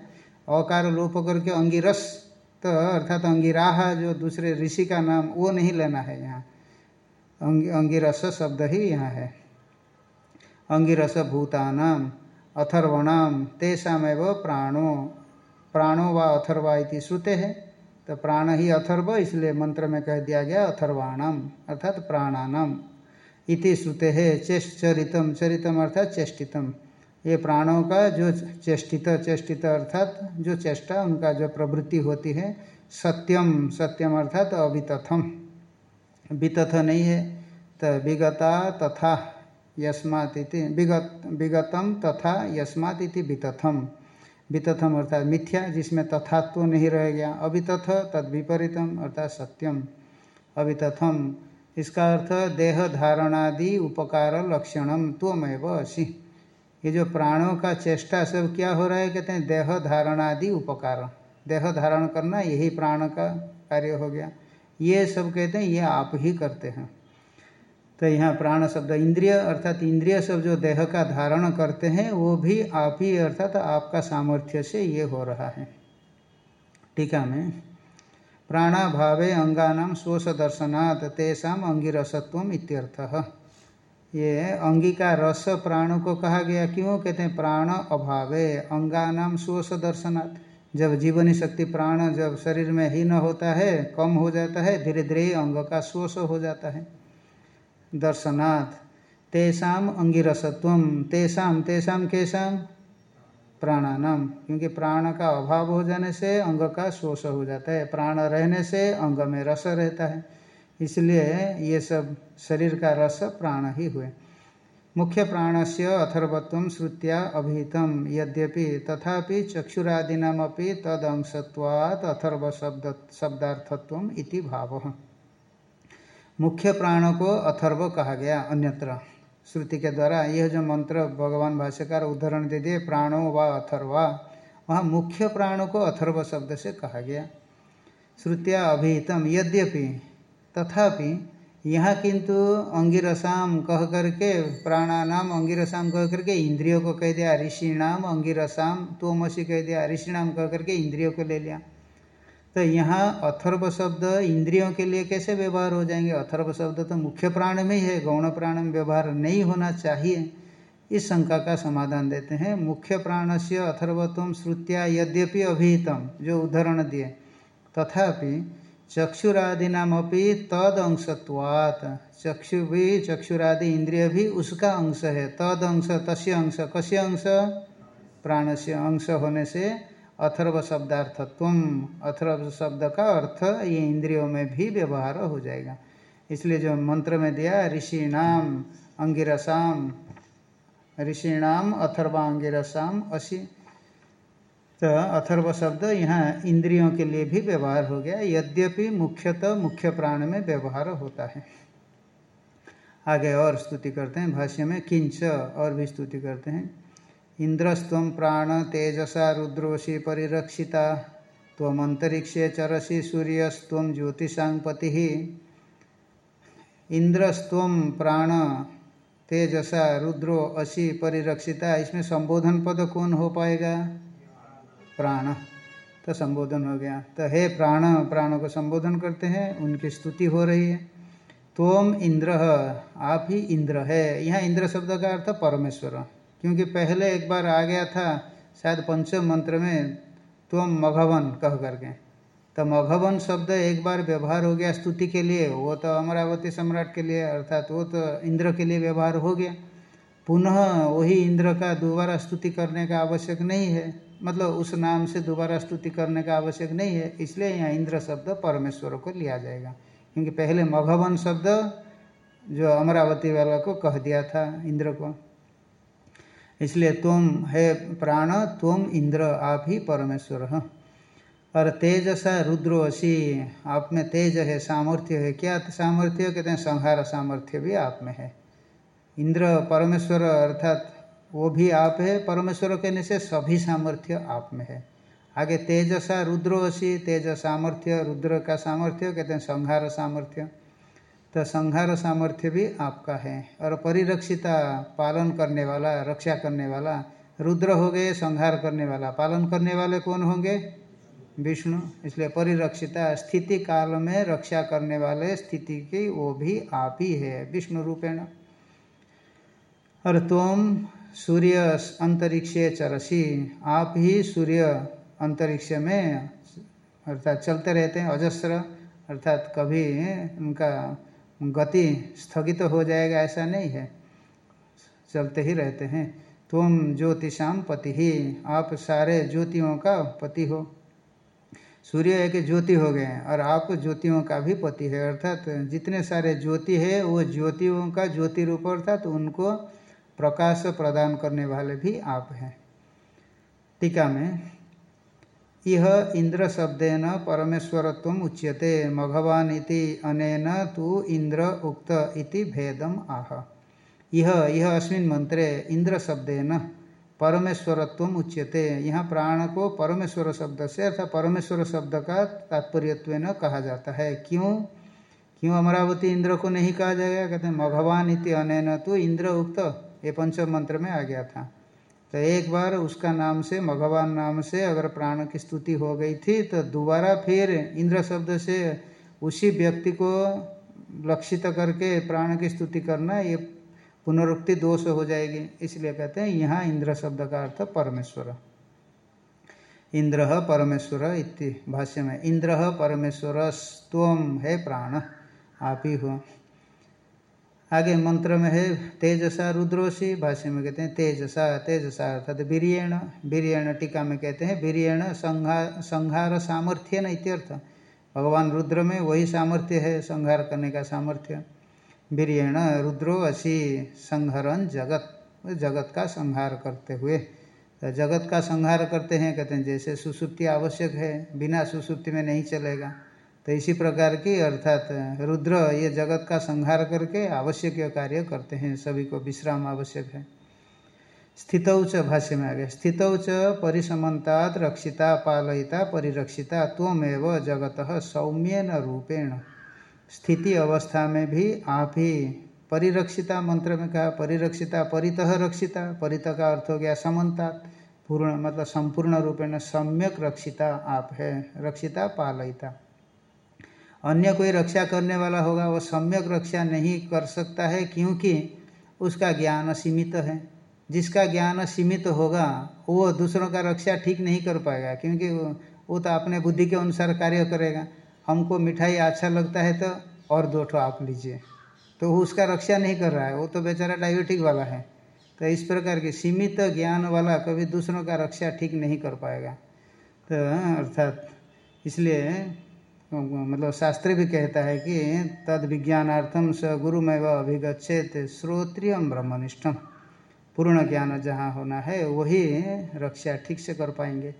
अकार लोप करके अंगिरस तो अर्थात अंगिराह जो दूसरे ऋषि का नाम, वो नहीं लेना है यहाँ। अंगी अंगिरस शब्द ही यहाँ है। अंगिरस भूतानाम, अथर्वणाम, तेषामेव प्राणो प्राणो व अथर्वा इति श्रुते। है तो प्राण ही अथर्व, इसलिए मंत्र में कह दिया गया अथर्वाणम, अर्थात प्राणानाम। इति श्रुते है चेष्ट चरितम अर्थात चेष्टितम। ये प्राणों का जो चेष्टित चेष्टित अर्थात जो चेष्टा, उनका जो प्रवृत्ति होती है, सत्यम सत्यम अर्थात अवितथम। वितथ नहीं है तो विगता तथा यस्मात विगत, विगतम तथा यस्मात वितथम। वितथम अर्थात मिथ्या, जिसमें तथात्व नहीं रह गया। अवितथ तद विपरीतम अर्थात सत्यम। अवितथम, इसका अर्थ देह धारणादि उपकार लक्षणम त्वमेव असी। ये जो प्राणों का चेष्टा सब क्या हो रहा है, कहते हैं देह धारणादि उपकार। देह धारण करना यही प्राण का कार्य हो गया। ये सब कहते हैं, ये आप ही करते हैं। तो यहाँ प्राण शब्द इंद्रिय अर्थात इंद्रिय सब जो देह का धारण करते हैं, वो भी आप ही अर्थात आपका सामर्थ्य से ये हो रहा है। टीका में प्राणाभावे अंगानाम शोष दर्शनात् तेषाम अंगिरसत्व इत्यर्थ। ये अंगी का रस प्राण को कहा गया, क्यों? कहते हैं, प्राण अभावे अंगानाम शोष दर्शनात् जब जीवनी शक्ति प्राण जब शरीर में ही न होता है, कम हो जाता है धीरे धीरे अंग का शोष हो जाता है। दर्शनाथ तेषाम अंगिरसत्व तेषाम तेषाम केशाम प्राणानाम क्योंकि प्राण का अभाव हो जाने से अंग का शोष हो जाता है। प्राण रहने से अंग में रस रहता है। इसलिए ये सब शरीर का रस प्राण ही हुए। मुख्य प्राण से अथर्वत्व श्रुत्या अभिहितम। यद्यपि तथापि चक्षुरादीनामपि तदंशत्वात् अथर्व शब्द शब्दार्थत्व इति भाव। मुख्य प्राण को अथर्व कहा गया, अन्यत्र। श्रुति के द्वारा यह जो मंत्र भगवान भाष्यकार उदाहरण दे दिए, प्राणो व अथर्वा, वहाँ मुख्य प्राण को अथर्व शब्द से कहा गया। श्रुतिया अभिहितम यद्यपि, तथापि, यहाँ किंतु अंगिरसाम कह करके, प्राणानाम अंगिरसाम कह करके, इंद्रियों को कह दिया ऋषि नाम अंगिरसाम तोमसी कह दिया ऋषि नाम कह करके, इंद्रियों को ले लिया। तो यहाँ अथर्व शब्द इंद्रियों के लिए कैसे व्यवहार हो जाएँगे? अथर्व शब्द तो मुख्य प्राण में ही है, गौण प्राण में व्यवहार नहीं होना चाहिए। इस शंका का समाधान देते हैं। मुख्य प्राण से अथर्वत्व श्रुत्या यद्यपि अभिहितम, जो उदाहरण दिए। तथापि चक्षुरादीनामपि तद अंशत्वात् चक्षु भी चक्षुरादि इंद्रिय भी उसका अंश है। तद अंश तस्य अंश, कस्य अंश? प्राण से अंश होने से अथर्व शब्दार्थत्व अथर्व शब्द का अर्थ ये इंद्रियों में भी व्यवहार हो जाएगा। इसलिए जो मंत्र में दिया ऋषि नाम अंगिरसाम ऋषि नाम अथर्वांगिरसाम असी तो अथर्व शब्द यहाँ इंद्रियों के लिए भी व्यवहार हो गया। यद्यपि मुख्यतः मुख्य प्राण में व्यवहार होता है। आगे और स्तुति करते हैं, भाष्य में, किंच और भी स्तुति करते हैं। इंद्रस्व प्राण तेजसा रुद्रोषि परिरक्षिता। तम अंतरिक्षे चरसी सूर्यस्व ज्योतिषांगपति इंद्रस्व प्राण तेजसा रुद्रो असी परिरक्षिता। इसमें संबोधन पद कौन हो पाएगा? प्राण। तो संबोधन हो गया। तो हे प्राण, प्राणों को संबोधन करते हैं, उनकी स्तुति हो रही है। तोम इंद्र, आप ही इंद्र है। यहाँ इंद्र शब्द का अर्थ परमेश्वर। क्योंकि पहले एक बार आ गया था, शायद पंचम मंत्र में, तुम मघवन कह करके। तो मघवन शब्द एक बार व्यवहार हो गया स्तुति के लिए, वो तो अमरावती सम्राट के लिए, अर्थात वो तो इंद्र के लिए व्यवहार हो गया। पुनः वही इंद्र का दोबारा स्तुति करने का आवश्यक नहीं है। मतलब उस नाम से दोबारा स्तुति करने का आवश्यक नहीं है, इसलिए यहाँ इंद्र शब्द परमेश्वर को लिया जाएगा। क्योंकि पहले मघवन शब्द जो अमरावती वाला को कह दिया था इंद्र को। इसलिए तुम है प्राण, तुम इंद्र, आप ही परमेश्वर हो। और तेज सा रुद्रो असी आप में तेज है, सामर्थ्य है। क्या सामर्थ्य? कहते हैं, संहार सामर्थ्य भी आप में है। इंद्र, परमेश्वर, अर्थात वो भी आप है। परमेश्वर कहने से सभी सामर्थ्य आप में है। आगे तेजसा रुद्रो असी तेज सामर्थ्य, रुद्र का सामर्थ्य, कहते हैं, संहार सामर्थ्य। तो संहार सामर्थ्य भी आपका है। और परिरक्षिता पालन करने वाला, रक्षा करने वाला, रुद्र हो गए, संहार करने वाला। पालन करने वाले कौन होंगे? विष्णु। इसलिए परिरक्षिता स्थिति काल में रक्षा करने वाले स्थिति की वो भी आप ही है, विष्णु रूपेण। और तुम सूर्य अंतरिक्षे चरसी, आप ही सूर्य अंतरिक्ष में, अर्थात चलते रहते हैं, अजस्र, अर्थात कभी उनका गति स्थगित तो हो जाएगा, ऐसा नहीं है। चलते ही रहते हैं। तुम ज्योतिषाम पति ही, आप सारे ज्योतियों का पति हो। सूर्य एक ज्योति हो गए और आप ज्योतियों का भी पति है, अर्थात जितने सारे ज्योति है, वो ज्योतियों का ज्योति रूप, अर्थात उनको प्रकाश प्रदान करने वाले भी आप हैं। टीका में यह इंद्र शब्देन परमेश्वरत्व उच्यते मघवान इति अनेन तु इंद्र उक्त इति भेदम आह। यह यह अस्मिन मंत्रे इंद्र शब्देन परमेश्वरत्व उच्यते। यहाँ प्राण को परमेश्वर शब्द से अर्थात परमेश्वर शब्द का तात्पर्यत्व कहा जाता है। क्यों? क्यों अमरावती इंद्र को नहीं कहा जाएगा? कहते हैं मघवान इति अनेन तो इंद्र उक्त। ये पंचम मंत्र में आ गया था। तो एक बार उसका नाम से, भगवान नाम से अगर प्राण की स्तुति हो गई थी तो दोबारा फिर इंद्र शब्द से उसी व्यक्ति को लक्षित करके प्राण की स्तुति करना, ये पुनरुक्ति दोष हो जाएगी। इसलिए कहते हैं, यहाँ इंद्र शब्द का अर्थ परमेश्वर। इंद्र परमेश्वर इति भाष्य में, इंद्र परमेश्वर स्तम है प्राण, आप ही हो। आगे मंत्र में है, तेजसा रुद्रोशी, भाष्य में कहते हैं, तेजसा तेजसा अर्थात वीरियण वीरियण टीका में कहते हैं वीरियण संहार संहार सामर्थ्य न इत्यर्थ। भगवान रुद्र में वही सामर्थ्य है संहार करने का सामर्थ्य। वीरियण रुद्रो असी संहरण जगत जगत का संहार करते हुए। तो जगत का संहार करते हैं, कहते हैं, जैसे सुसुप्ति आवश्यक है, बिना सुसुप्ति में नहीं चलेगा। तो इसी प्रकार की अर्थात, रुद्र ये जगत का संहार करके आवश्यक कार्य करते हैं, सभी को विश्राम आवश्यक है। स्थित च भाष्य में आ गया स्थित च परिसमन्तात् रक्षिता पालयिता परिरक्षिता त्वमेव जगत सौम्यन रूपेण। स्थिति अवस्था में भी आप ही परिरक्षिता मंत्र में कहा, परिरक्षिता परितः रक्षिता, परित का अर्थ हो गया समन्ता पूर्ण मतलब संपूर्ण रूपेण सम्यक रक्षिता आप है, रक्षिता पालयिता। अन्य कोई रक्षा करने वाला होगा वो सम्यक रक्षा नहीं कर सकता है, क्योंकि उसका ज्ञान सीमित है। जिसका ज्ञान सीमित होगा, वो दूसरों का रक्षा ठीक नहीं कर पाएगा, क्योंकि वो तो अपने बुद्धि के अनुसार कार्य करेगा। हमको मिठाई अच्छा लगता है तो और दो ठो आप लीजिए। तो वो उसका रक्षा नहीं कर रहा है, वो तो बेचारा डायबिटिक वाला है। तो इस प्रकार की सीमित ज्ञान वाला कभी दूसरों का रक्षा ठीक नहीं कर पाएगा। तो अर्थात, इसलिए मतलब शास्त्र भी कहता है कि तद विज्ञानार्थम स गुरुमेव अभिगछेत श्रोत्रिय ब्रह्मनिष्ठम पूर्ण ज्ञान जहाँ होना है, वही रक्षा ठीक से कर पाएँगे।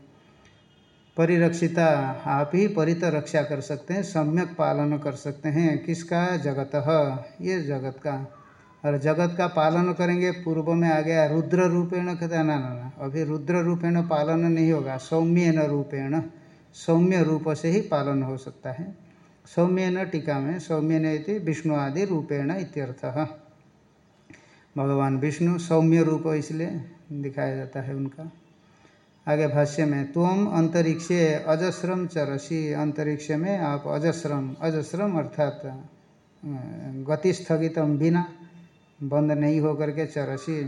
परिरक्षिता आप ही परित रक्षा कर सकते हैं, सम्यक पालन कर सकते हैं। किसका? जगत। ये जगत का। और जगत का पालन करेंगे, पूर्व में आ गया रुद्र रूपेण कहते ना ना अभी रुद्र रूपेण पालन नहीं होगा सौम्य न रूपेण। सौम्य रूप से ही पालन हो सकता है। सौम्य न टीका में सौम्य ने विष्णु आदि रूपेण इत्यर्थ। भगवान विष्णु सौम्य रूप इसलिए दिखाया जाता है उनका। आगे भाष्य में तुम अंतरिक्षे अजस्रम चरसी, अंतरिक्ष में आप अजस्रम अजस्रम अर्थात गति स्थगितम बिना बंद नहीं होकर के चरसी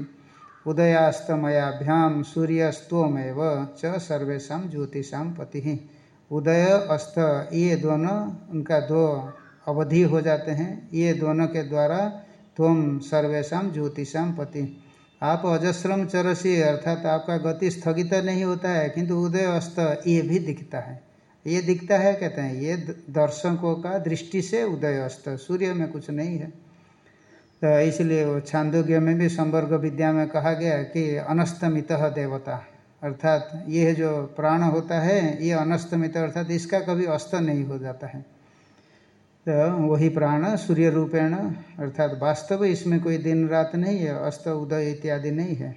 उदयास्तमयाभ्याम सूर्यस्तोमेव च सर्वेशा ज्योतिषा पति। उदय, अस्त, ये दोनों उनका दो अवधि हो जाते हैं। ये दोनों के द्वारा तुम सर्वेशा ज्योतिषाम पति। आप अजस्रम चरसी, अर्थात आपका गति स्थगित नहीं होता है, किंतु उदय, अस्त, ये भी दिखता है। ये दिखता है, कहते हैं, ये दर्शकों का दृष्टि से उदय, अस्त, सूर्य में कुछ नहीं है। तो इसलिए वो छांदोग्य में भी, संवर्ग विद्या में कहा गया कि अनस्तमित देवता अर्थात ये जो प्राण होता है, ये अनस्तमित अर्थात इसका कभी अस्त नहीं हो जाता है। तो वही प्राण सूर्य रूपेण, अर्थात वास्तव इसमें कोई दिन रात नहीं है, अस्त उदय इत्यादि नहीं है।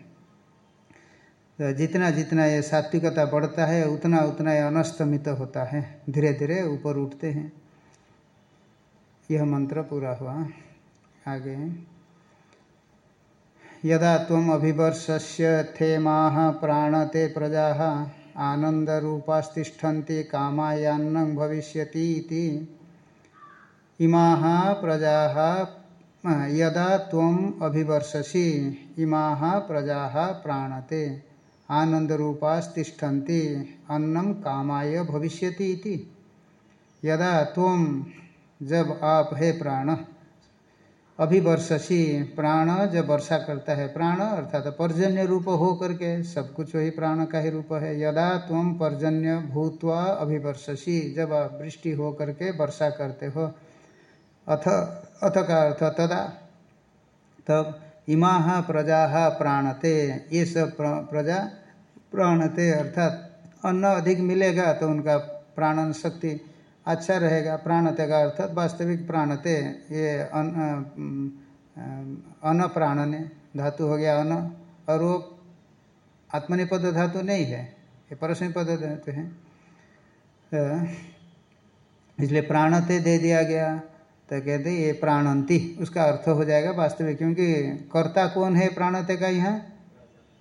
तो जितना जितना ये सात्विकता बढ़ता है, उतना उतना ये अनस्तमित होता है, धीरे धीरे ऊपर उठते हैं। यह मंत्र पूरा हुआ। आगे यदा तम अभिवर्षस्य थे माह प्राणते प्रजा आनंद रूपास्तिष्ठन्ति कामायान्न भविष्यति इमा प्रजा, यदा तम अभिवर्षसी, इमा प्रजा प्राणते आनंद रूपास्तिष्ठन्ति अन्नम कामाय भविष्यति यदा तुम जब आप है प्राण अभिवर्षसी प्राण जब वर्षा करता है प्राण, अर्थात पर्जन्य रूप हो करके, सब कुछ वही प्राण का ही रूप है। यदा तुम पर्जन्य भूतवा अभिवर्षसी, जब वृष्टि हो करके वर्षा करते हो। अथ अथ का अर्थ तदा, तब इमा प्रजा प्राणते, ये सब प्रजा प्राणते, अर्थात अन्न अधिक मिलेगा तो उनका प्राणन शक्ति अच्छा रहेगा, प्राणते का अर्थात वास्तविक प्राणते, ये अन प्राणने, धातु हो गया अन और वो आत्मनिपद धातु नहीं है, ये परस्मपद धातु है। तो इसलिए प्राणते दे दिया गया तो कहते ये प्राणंती, उसका अर्थ हो जाएगा वास्तविक, क्योंकि कर्ता कौन है प्राणते का यहाँ?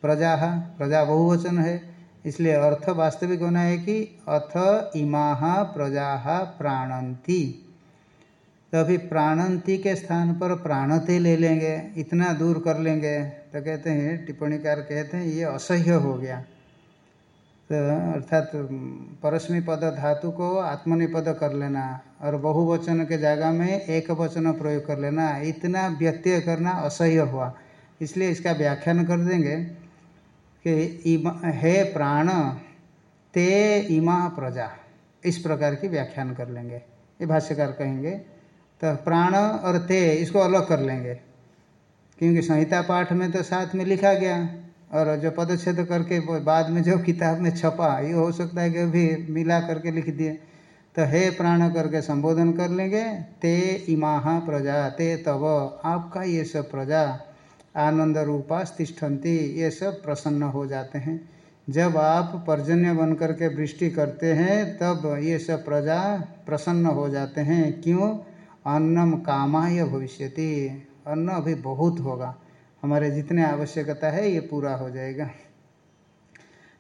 प्रजा है प्रजा बहुवचन है। इसलिए अर्थ वास्तविक होना है कि अथ इमा प्रजा प्राणंती तो अभी प्राणंती के स्थान पर प्राणते ले लेंगे, इतना दूर कर लेंगे तो कहते हैं, टिप्पणीकार कहते हैं, ये असह्य हो गया। तो अर्थात परस्मी पद धातु को आत्मनिपद कर लेना और बहुवचन के जगह में एक वचन प्रयोग कर लेना, इतना व्यत्यय करना असह्य हुआ। इसलिए इसका व्याख्यान कर देंगे। कि हे प्राण, ते इमा प्रजा। इस प्रकार की व्याख्यान कर लेंगे। ये भाष्यकार कहेंगे तो प्राण और ते, इसको अलग कर लेंगे। क्योंकि संहिता पाठ में तो साथ में लिखा गया, और जो पदच्छेद करके बाद में जो किताब में छपा, ये हो सकता है कि अभी मिला करके लिख दिए। तो हे प्राण करके संबोधन कर लेंगे, ते इमा प्रजा, ते तब आपका ये सब प्रजा। आनंद रूपा तिष्ठन्ति ये सब प्रसन्न हो जाते हैं। जब आप पर्जन्य बन करके वृष्टि करते हैं, तब ये सब प्रजा प्रसन्न हो जाते हैं। क्यों? अन्नम कामाय भविष्यति। अन्न अभी बहुत होगा। हमारे जितने आवश्यकता है, ये पूरा हो जाएगा।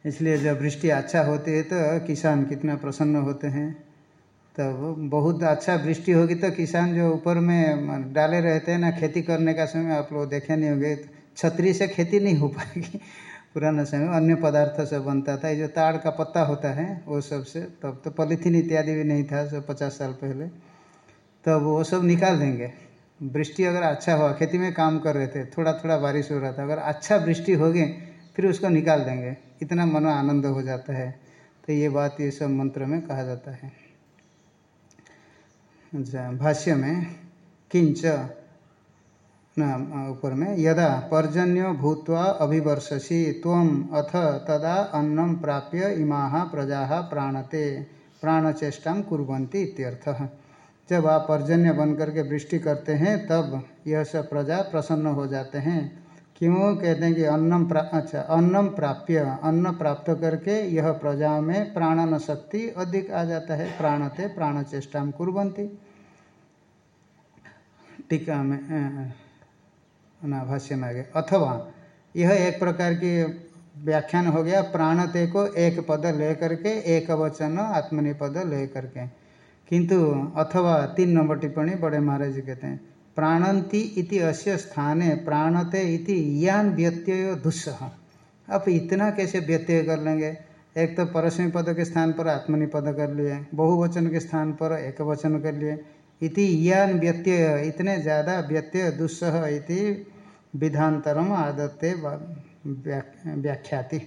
इसलिए जब वृष्टि अच्छा होती है तो किसान कितना प्रसन्न होते हैं। तब बहुत अच्छा वृष्टि होगी तो किसान जो ऊपर में डाले रहते हैं ना खेती करने का समय, आप लोग देखे नहीं होंगे, छतरी से खेती नहीं हो पाएगी। पुराना समय अन्य पदार्थ से बनता था। ये जो ताड़ का पत्ता होता है, वो सबसे तब तो पॉलीथीन इत्यादि भी नहीं था, सब पचास साल पहले। तब वो सब निकाल देंगे। वृष्टि अगर अच्छा हुआ, खेती में काम कर रहे थे थोड़ा थोड़ा बारिश हो रहा था, अगर अच्छा वृष्टि होगी, फिर उसको निकाल देंगे। इतना मनो आनंद हो जाता है। तो ये बात ये सब मंत्र में कहा जाता है। भाष्य में किंच ऊपर में यदा पर्जन्य भूत्वा अभिवर्षसी तम अथ तदा अन्नम प्राप्य इमा प्रजा प्राणते, प्राणचेष्टा कुरंती जब आप पर्जन्य बन करके वृष्टि करते हैं, तब यह सब प्रजा प्रसन्न हो जाते हैं। क्यों कहते हैं कि अन्नम प्रा अच्छा अन्नम प्राप्य, अन्न प्राप्त करके यह प्रजा में प्राणन शक्ति अधिक आ जाता है, प्राणते प्राण चेष्टा कुरंती टीका में ना, भाष्य में आगे अथवा, यह एक प्रकार की व्याख्यान हो गया, प्राणते को एक पद ले करके एक वचन आत्मनिपद ले करके। किंतु, अथवा, तीन नंबर टिप्पणी बड़े महाराज कहते हैं प्राणंती इति अस्य स्थाने प्राणते इति यान व्यत्यय दुस्सह। आप इतना कैसे व्यत्यय कर लेंगे? एक तो परस्मी पद के स्थान पर आत्मनि पद कर लिए, बहुवचन के स्थान पर एक वचन कर लिए। इति यान व्यत्यय, इतने ज़्यादा व्यत्यय दुस्सह इति विधांतरम आदत्ते व्याख्याति।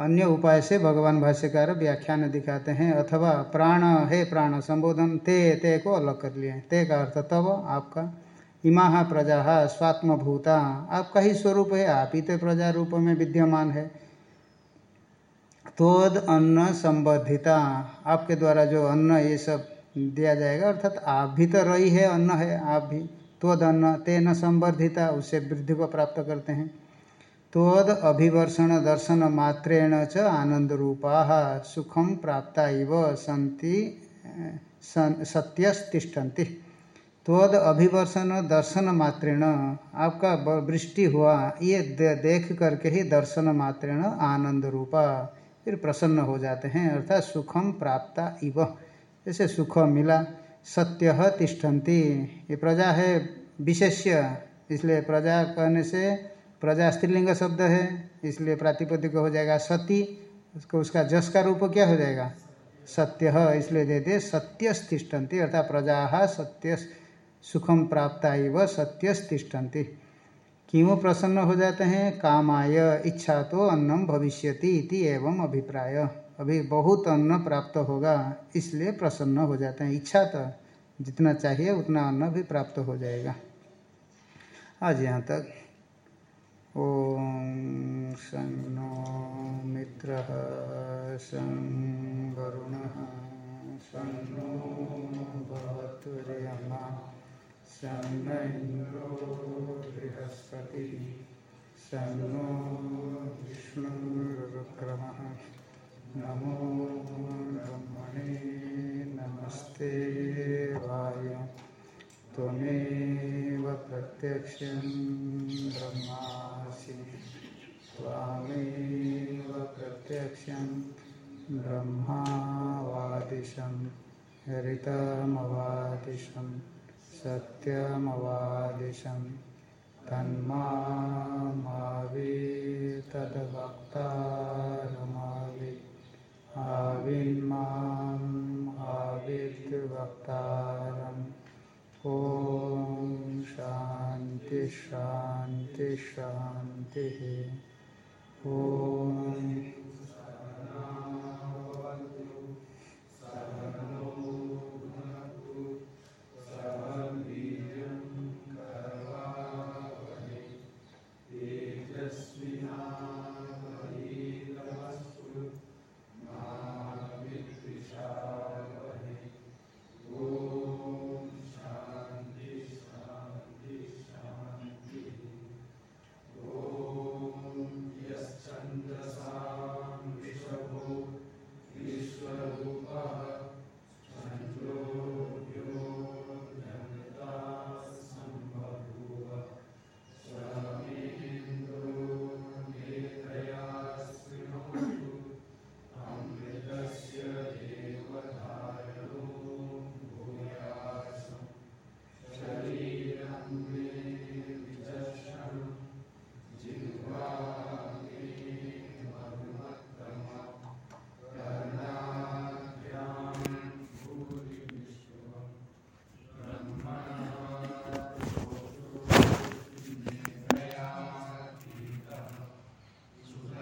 अन्य उपाय से भगवान भाष्यकार व्याख्यान दिखाते हैं, अथवा प्राण, हे प्राण, संबोधन, ते ते को अलग कर लिए ते का अर्थ तब आपका, इमा प्रजा, स्वात्मभूता। आपका ही स्वरूप है, आप ही तो प्रजा रूप में विद्यमान है। तोद अन्न संबद्धिता आपके द्वारा जो अन्न ये सब दिया जाएगा, अर्थात आप भी तो रही है, अन्न है, आप भी। तोद अन्न तेन संबर्धिता उससे वृद्धि को प्राप्त करते हैं। तोद अभिवर्षण दर्शन मात्रेण च आनंद रूपा सुखम प्राप्ता इव संति सत्यस्तिष्ठन्ति। तोद अभिवर्षण दर्शन मात्रेण आपका वृष्टि हुआ, ये देख करके ही दर्शन मात्रेण आनंद रूपा फिर प्रसन्न हो जाते हैं, अर्थात सुखम प्राप्ता इव। जैसे सुख मिला, सत्य तिष्ठन्ति। ये प्रजा है विशेष्य, इसलिए प्रजा कहने से प्रजा स्त्रीलिंग शब्द है, इसलिए प्रातिपदिक हो जाएगा सती, उसको उसका जस का रूप क्या हो जाएगा? सत्य इसलिए देते सत्य तिष्ठन्ति अर्थात प्रजा सत्य सुखम प्राप्त व सत्य तिष्ठन्ति क्यों प्रसन्न हो जाते हैं, कामाय इच्छा तो अन्नम भविष्यति इति एवं अभिप्राय। अभी बहुत अन्न प्राप्त होगा, इसलिए प्रसन्न हो जाते हैं। इच्छा तो जितना चाहिए, उतना अन्न भी प्राप्त हो जाएगा। आज यहाँ तक ॐ नो मित्रः वरुणः शं नो भवतुर्यमा शं न इन्द्रो बृहस्पतिः विष्णुरुक्रमः नमो ब्रह्मणे नमस्ते वाय त्वमेव प्रत्यक्षं ब्रह्मासि। त्वामेव प्रत्यक्षं ब्रह्मावादिशं हरितमवादिशं सत्यमवादिशं तन्मामावि तद्वक्तारमावि शांति। ओम